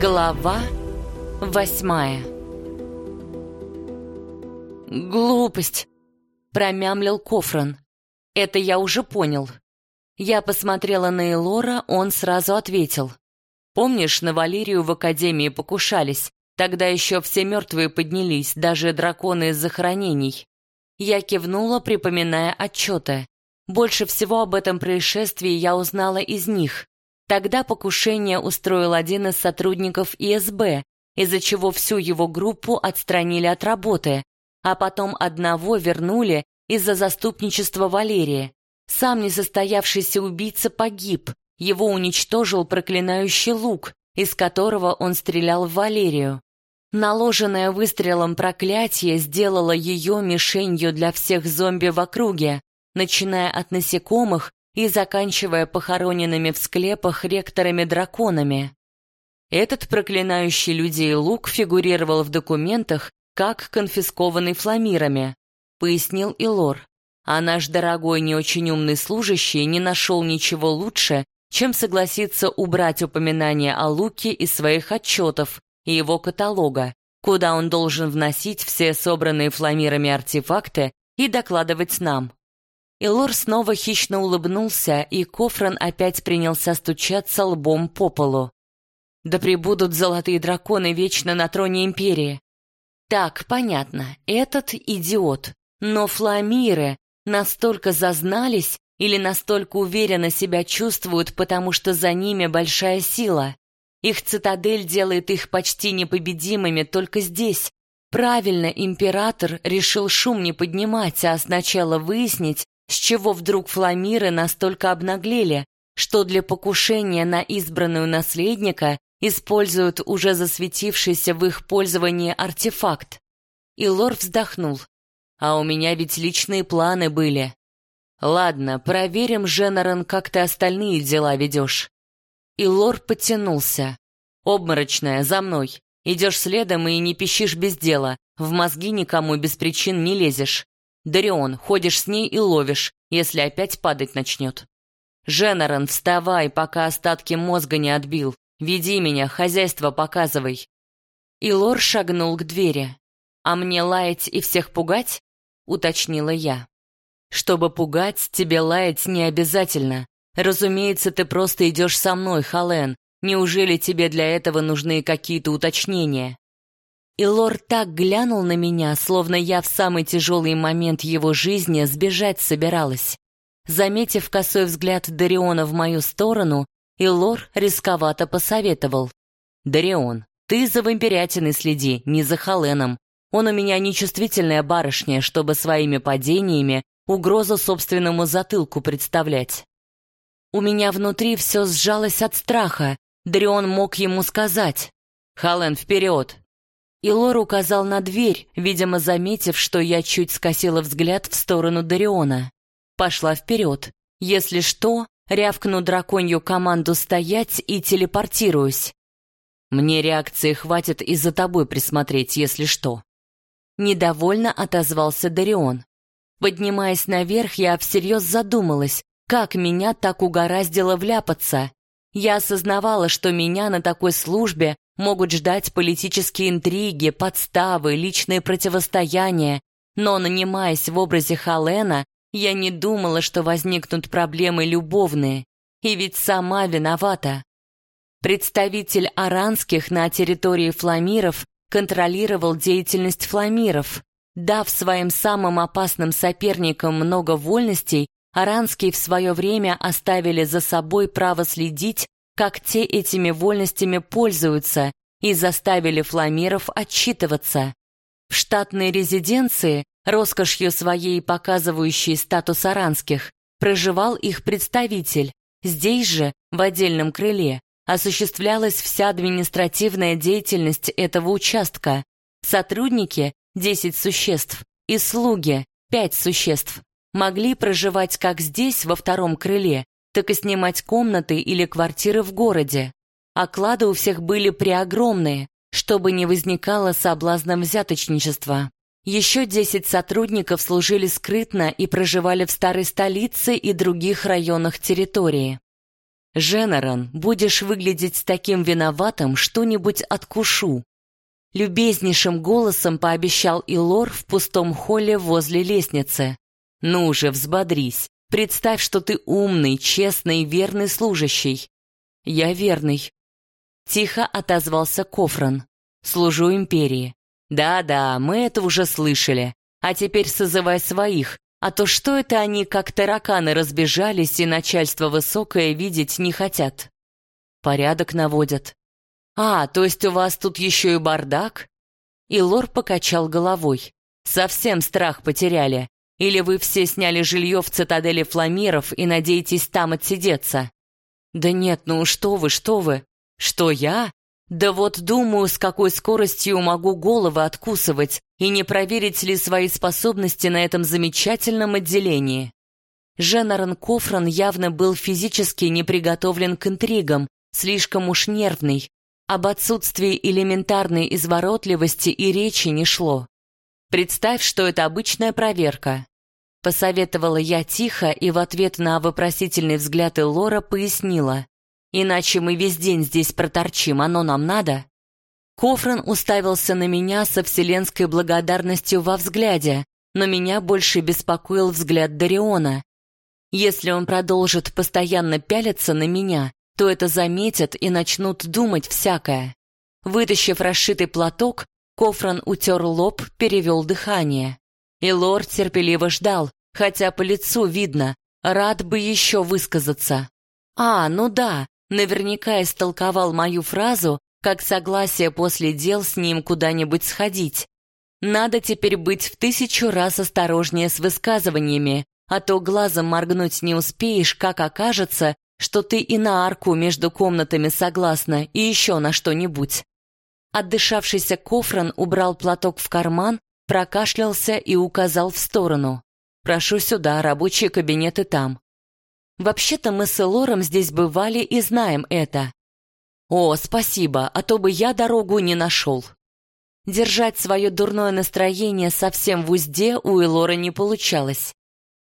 Глава восьмая «Глупость!» — промямлил Кофран. «Это я уже понял». Я посмотрела на Элора, он сразу ответил. «Помнишь, на Валерию в Академии покушались? Тогда еще все мертвые поднялись, даже драконы из захоронений». Я кивнула, припоминая отчеты. Больше всего об этом происшествии я узнала из них. Тогда покушение устроил один из сотрудников ИСБ, из-за чего всю его группу отстранили от работы, а потом одного вернули из-за заступничества Валерия. Сам несостоявшийся убийца погиб, его уничтожил проклинающий лук, из которого он стрелял в Валерию. Наложенное выстрелом проклятие сделало ее мишенью для всех зомби в округе, начиная от насекомых и заканчивая похороненными в склепах ректорами-драконами. Этот проклинающий людей лук фигурировал в документах как конфискованный фламирами, пояснил Илор. А наш дорогой не очень умный служащий не нашел ничего лучше, чем согласиться убрать упоминание о луке из своих отчетов и его каталога, куда он должен вносить все собранные фламирами артефакты и докладывать нам. Илор снова хищно улыбнулся, и Кофран опять принялся стучаться лбом по полу. «Да пребудут золотые драконы вечно на троне Империи!» «Так, понятно, этот идиот. Но фламиры настолько зазнались или настолько уверенно себя чувствуют, потому что за ними большая сила. Их цитадель делает их почти непобедимыми только здесь. Правильно император решил шум не поднимать, а сначала выяснить, с чего вдруг фламиры настолько обнаглели, что для покушения на избранную наследника используют уже засветившийся в их пользовании артефакт? И Лор вздохнул. А у меня ведь личные планы были. Ладно, проверим, Женерон, как ты остальные дела ведешь. И Лор потянулся. Обморочная, за мной. Идешь следом и не пищишь без дела. В мозги никому без причин не лезешь. Дарион, ходишь с ней и ловишь, если опять падать начнет. Женерон, вставай, пока остатки мозга не отбил. Веди меня, хозяйство показывай. И Лор шагнул к двери. А мне лаять и всех пугать? Уточнила я. Чтобы пугать, тебе лаять не обязательно. Разумеется, ты просто идешь со мной, Хален. Неужели тебе для этого нужны какие-то уточнения? И лор так глянул на меня, словно я в самый тяжелый момент его жизни сбежать собиралась. Заметив косой взгляд Дариона в мою сторону, Илор рисковато посоветовал. «Дарион, ты за вампирятиной следи, не за Холеном. Он у меня нечувствительная барышня, чтобы своими падениями угрозу собственному затылку представлять». У меня внутри все сжалось от страха. Дарион мог ему сказать. «Холлен, вперед! И Лор указал на дверь, видимо, заметив, что я чуть скосила взгляд в сторону Дариона. Пошла вперед. Если что, рявкну драконью команду стоять и телепортируюсь. Мне реакции хватит и за тобой присмотреть, если что. Недовольно отозвался Дарион. Поднимаясь наверх, я всерьез задумалась, как меня так угораздило вляпаться. Я осознавала, что меня на такой службе могут ждать политические интриги, подставы, личные противостояния, но, нанимаясь в образе Халена, я не думала, что возникнут проблемы любовные, и ведь сама виновата. Представитель аранских на территории фламиров контролировал деятельность фламиров. Дав своим самым опасным соперникам много вольностей, аранские в свое время оставили за собой право следить как те этими вольностями пользуются, и заставили фламиров отчитываться. В штатной резиденции, роскошью своей показывающей статус аранских, проживал их представитель. Здесь же, в отдельном крыле, осуществлялась вся административная деятельность этого участка. Сотрудники, 10 существ, и слуги, 5 существ, могли проживать как здесь, во втором крыле, так и снимать комнаты или квартиры в городе. Оклады у всех были преогромные, чтобы не возникало соблазна взяточничества. Еще 10 сотрудников служили скрытно и проживали в старой столице и других районах территории. «Женерон, будешь выглядеть таким виноватым, что-нибудь откушу». Любезнейшим голосом пообещал Илор в пустом холле возле лестницы. «Ну же, взбодрись. Представь, что ты умный, честный, верный служащий». «Я верный». Тихо отозвался Кофран. «Служу империи». «Да-да, мы это уже слышали. А теперь созывай своих, а то что это они, как тараканы, разбежались и начальство высокое видеть не хотят? Порядок наводят. А, то есть у вас тут еще и бардак? И лор покачал головой. Совсем страх потеряли. Или вы все сняли жилье в цитадели фламиров и надеетесь там отсидеться? Да нет, ну что вы, что вы? Что я? Да вот думаю, с какой скоростью могу головы откусывать и не проверить ли свои способности на этом замечательном отделении. Женаран Кофран явно был физически не приготовлен к интригам, слишком уж нервный. Об отсутствии элементарной изворотливости и речи не шло. «Представь, что это обычная проверка», — посоветовала я тихо и в ответ на вопросительный взгляд Элора пояснила. Иначе мы весь день здесь проторчим, оно нам надо?» Кофран уставился на меня со вселенской благодарностью во взгляде, но меня больше беспокоил взгляд Дариона. Если он продолжит постоянно пялиться на меня, то это заметят и начнут думать всякое. Вытащив расшитый платок, Кофран утер лоб, перевел дыхание. И лорд терпеливо ждал, хотя по лицу видно, рад бы еще высказаться. А, ну да, наверняка истолковал мою фразу как согласие после дел с ним куда-нибудь сходить. Надо теперь быть в тысячу раз осторожнее с высказываниями, а то глазом моргнуть не успеешь, как окажется, что ты и на арку между комнатами согласна, и еще на что-нибудь. Отдышавшийся Кофран убрал платок в карман, прокашлялся и указал в сторону. «Прошу сюда, рабочие кабинеты там». Вообще-то мы с Элором здесь бывали и знаем это. О, спасибо, а то бы я дорогу не нашел. Держать свое дурное настроение совсем в узде у Элора не получалось.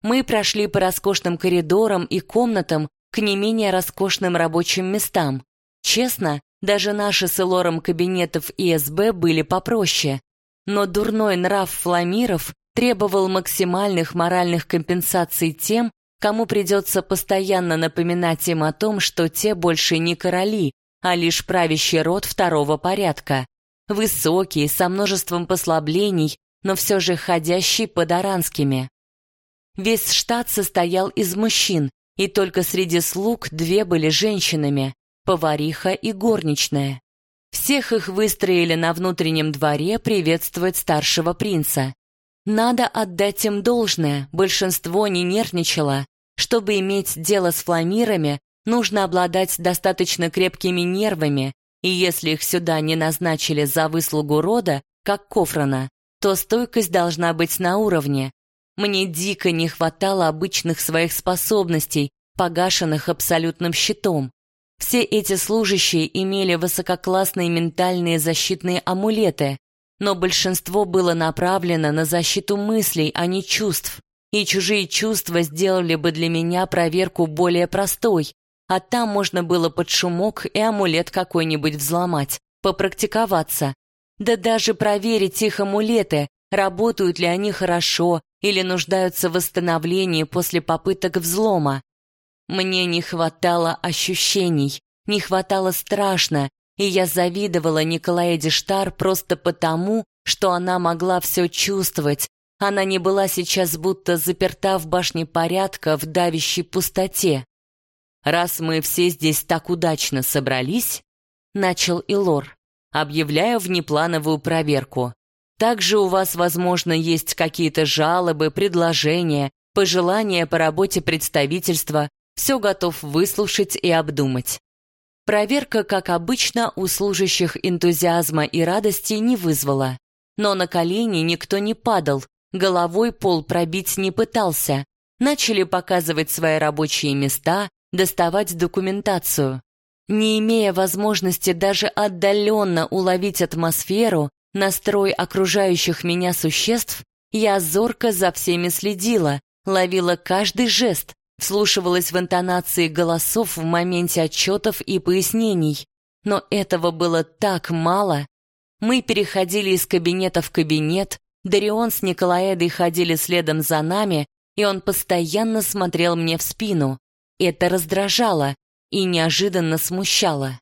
Мы прошли по роскошным коридорам и комнатам к не менее роскошным рабочим местам. Честно, даже наши с Элором кабинетов ИСБ были попроще. Но дурной нрав фламиров требовал максимальных моральных компенсаций тем, кому придется постоянно напоминать им о том, что те больше не короли, а лишь правящий род второго порядка. Высокий, со множеством послаблений, но все же ходящий под аранскими. Весь штат состоял из мужчин, и только среди слуг две были женщинами – повариха и горничная. Всех их выстроили на внутреннем дворе приветствовать старшего принца. Надо отдать им должное, большинство не нервничало. Чтобы иметь дело с фламирами, нужно обладать достаточно крепкими нервами, и если их сюда не назначили за выслугу рода, как Кофрана, то стойкость должна быть на уровне. Мне дико не хватало обычных своих способностей, погашенных абсолютным щитом. Все эти служащие имели высококлассные ментальные защитные амулеты, но большинство было направлено на защиту мыслей, а не чувств. И чужие чувства сделали бы для меня проверку более простой, а там можно было под шумок и амулет какой-нибудь взломать, попрактиковаться. Да даже проверить их амулеты, работают ли они хорошо или нуждаются в восстановлении после попыток взлома. Мне не хватало ощущений, не хватало страшно, и я завидовала Николае Штар просто потому, что она могла все чувствовать. Она не была сейчас будто заперта в башне порядка в давящей пустоте. «Раз мы все здесь так удачно собрались», — начал Илор, объявляю внеплановую проверку. Также у вас, возможно, есть какие-то жалобы, предложения, пожелания по работе представительства. Все готов выслушать и обдумать. Проверка, как обычно, у служащих энтузиазма и радости не вызвала. Но на колени никто не падал, головой пол пробить не пытался. Начали показывать свои рабочие места, доставать документацию. Не имея возможности даже отдаленно уловить атмосферу, настрой окружающих меня существ, я зорко за всеми следила, ловила каждый жест, вслушивалась в интонации голосов в моменте отчетов и пояснений. Но этого было так мало. Мы переходили из кабинета в кабинет, Дарион с Николаэдой ходили следом за нами, и он постоянно смотрел мне в спину. Это раздражало и неожиданно смущало.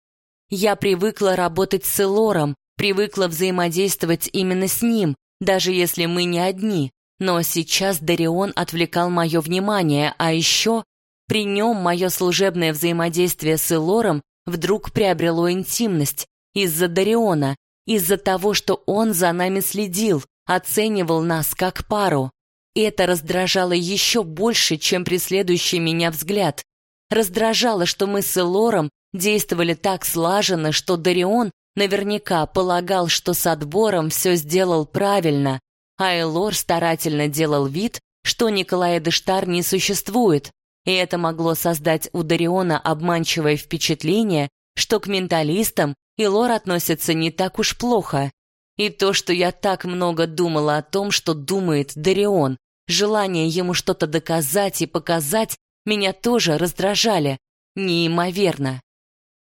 Я привыкла работать с Элором, привыкла взаимодействовать именно с ним, даже если мы не одни. Но сейчас Дарион отвлекал мое внимание, а еще при нем мое служебное взаимодействие с Элором вдруг приобрело интимность из-за Дариона, из-за того, что он за нами следил, оценивал нас как пару. Это раздражало еще больше, чем преследующий меня взгляд. Раздражало, что мы с Элором действовали так слаженно, что Дарион наверняка полагал, что с отбором все сделал правильно, а Элор старательно делал вид, что Николай Дештар не существует, и это могло создать у Дариона обманчивое впечатление, что к менталистам Элор относится не так уж плохо. И то, что я так много думала о том, что думает Дарион, желание ему что-то доказать и показать, меня тоже раздражали. Неимоверно.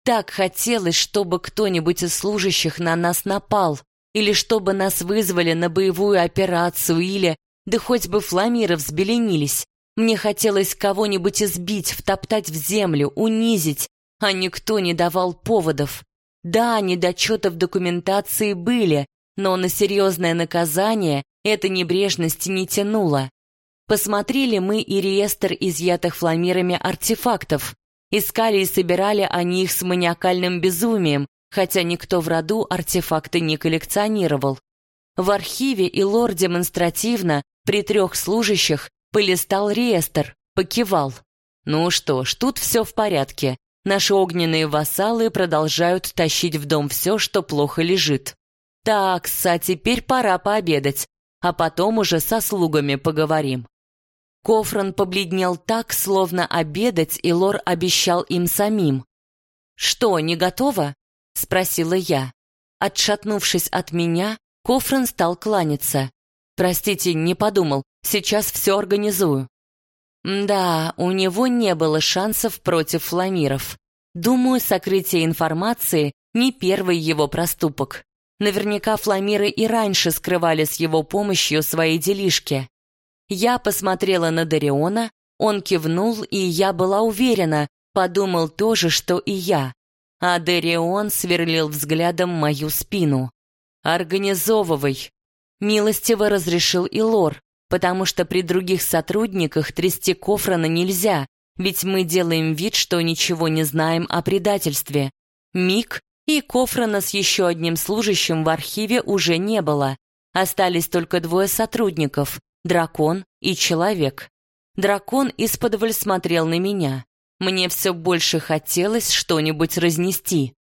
Так хотелось, чтобы кто-нибудь из служащих на нас напал, или чтобы нас вызвали на боевую операцию, или, да хоть бы фламиры взбеленились. Мне хотелось кого-нибудь избить, втоптать в землю, унизить, а никто не давал поводов. Да, недочеты в документации были, но на серьезное наказание эта небрежность не тянула. Посмотрели мы и реестр изъятых фламирами артефактов. Искали и собирали они их с маниакальным безумием, хотя никто в роду артефакты не коллекционировал. В архиве и лор демонстративно при трех служащих полистал реестр, покивал. Ну что ж, тут все в порядке. Наши огненные вассалы продолжают тащить в дом все, что плохо лежит. Так, а теперь пора пообедать, а потом уже со слугами поговорим. Кофран побледнел так, словно обедать и Лор обещал им самим. «Что, не готово?» — спросила я. Отшатнувшись от меня, Кофран стал кланяться. «Простите, не подумал, сейчас все организую». Да, у него не было шансов против фламиров. Думаю, сокрытие информации не первый его проступок. Наверняка фламиры и раньше скрывали с его помощью свои делишки. Я посмотрела на Дариона, он кивнул, и я была уверена, подумал то же, что и я. А Дарион сверлил взглядом мою спину. «Организовывай!» Милостиво разрешил и Лор, потому что при других сотрудниках трясти Кофрана нельзя, ведь мы делаем вид, что ничего не знаем о предательстве. Миг, и Кофрана с еще одним служащим в архиве уже не было. Остались только двое сотрудников, дракон и человек. Дракон исподволь смотрел на меня. Мне все больше хотелось что-нибудь разнести.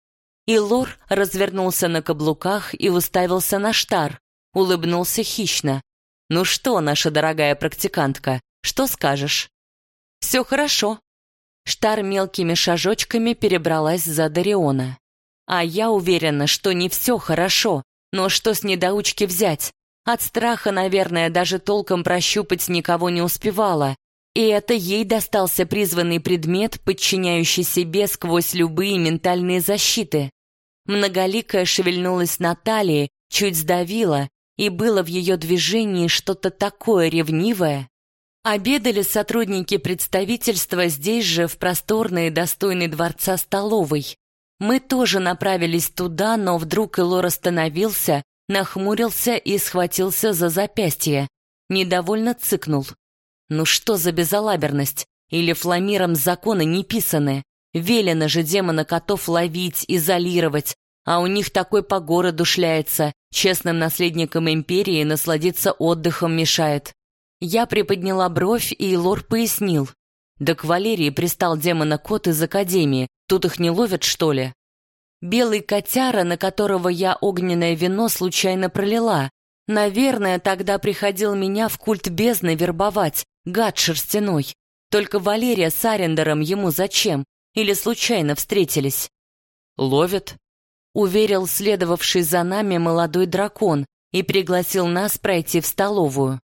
И Лор развернулся на каблуках и уставился на Штар, улыбнулся хищно. «Ну что, наша дорогая практикантка, что скажешь?» «Все хорошо». Штар мелкими шажочками перебралась за Дариона. А я уверена, что не все хорошо, но что с недоучки взять? От страха, наверное, даже толком прощупать никого не успевала. И это ей достался призванный предмет, подчиняющий себе сквозь любые ментальные защиты. Многоликая шевельнулась на талии, чуть сдавила, и было в ее движении что-то такое ревнивое. Обедали сотрудники представительства здесь же, в просторной и достойной дворца столовой. Мы тоже направились туда, но вдруг Элор остановился, нахмурился и схватился за запястье. Недовольно цыкнул. Ну что за безалаберность? Или фламиром законы не писаны? Велено же демона котов ловить, изолировать, а у них такой по городу шляется, честным наследникам империи насладиться отдыхом мешает. Я приподняла бровь, и Лор пояснил. Да к Валерии пристал демона кот из Академии, тут их не ловят, что ли? Белый котяра, на которого я огненное вино случайно пролила. Наверное, тогда приходил меня в культ бездны вербовать, гад шерстяной. Только Валерия с Арендером ему зачем? Или случайно встретились? «Ловят?» — уверил следовавший за нами молодой дракон и пригласил нас пройти в столовую.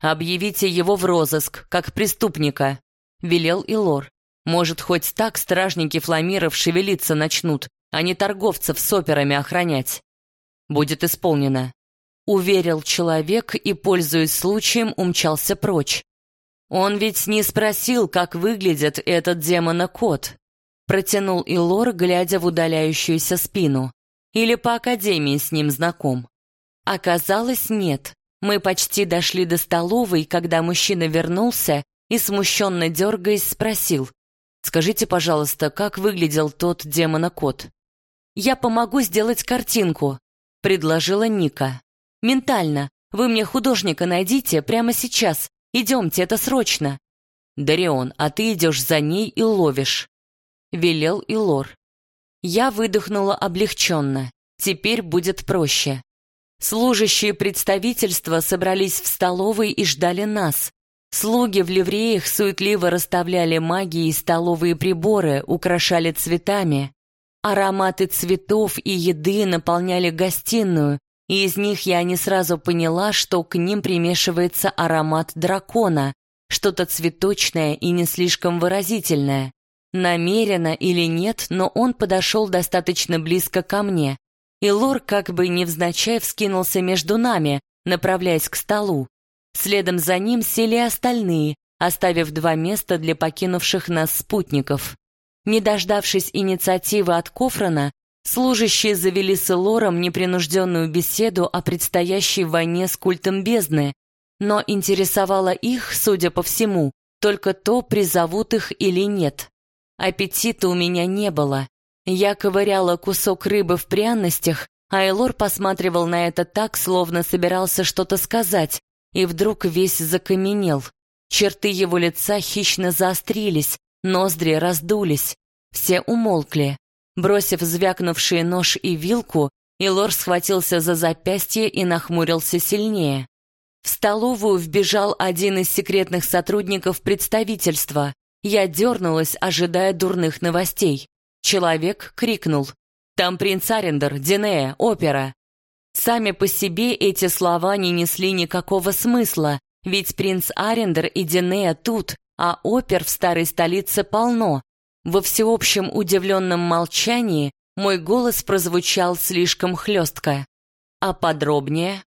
«Объявите его в розыск, как преступника». — велел Илор. «Может, хоть так стражники фламиров шевелиться начнут, а не торговцев с операми охранять?» «Будет исполнено», — уверил человек и, пользуясь случаем, умчался прочь. «Он ведь не спросил, как выглядит этот демона-кот», — протянул Илор, глядя в удаляющуюся спину. «Или по академии с ним знаком?» Оказалось, нет. Мы почти дошли до столовой, когда мужчина вернулся и, смущенно дергаясь, спросил. «Скажите, пожалуйста, как выглядел тот демона-кот?» «Я помогу сделать картинку», — предложила Ника. «Ментально. Вы мне художника найдите прямо сейчас. Идемте, это срочно». «Дарион, а ты идешь за ней и ловишь», — велел Илор. Я выдохнула облегченно. Теперь будет проще. Служащие представительства собрались в столовой и ждали нас. Слуги в ливреях суетливо расставляли магии и столовые приборы, украшали цветами. Ароматы цветов и еды наполняли гостиную, и из них я не сразу поняла, что к ним примешивается аромат дракона, что-то цветочное и не слишком выразительное. Намеренно или нет, но он подошел достаточно близко ко мне и Лор как бы невзначай вскинулся между нами, направляясь к столу. Следом за ним сели остальные, оставив два места для покинувших нас спутников. Не дождавшись инициативы от Кофрана, служащие завели с Лором непринужденную беседу о предстоящей войне с культом бездны, но интересовало их, судя по всему, только то, призовут их или нет. Аппетита у меня не было, я ковыряла кусок рыбы в пряностях, а Элор посматривал на это так, словно собирался что-то сказать, и вдруг весь закаменел. Черты его лица хищно заострились, ноздри раздулись. Все умолкли. Бросив звякнувший нож и вилку, Илор схватился за запястье и нахмурился сильнее. В столовую вбежал один из секретных сотрудников представительства. Я дернулась, ожидая дурных новостей. Человек крикнул. «Там принц Арендер, Динея, опера!» Сами по себе эти слова не несли никакого смысла, ведь принц Арендер и Динея тут, а опер в старой столице полно. Во всеобщем удивленном молчании мой голос прозвучал слишком хлестко. А подробнее?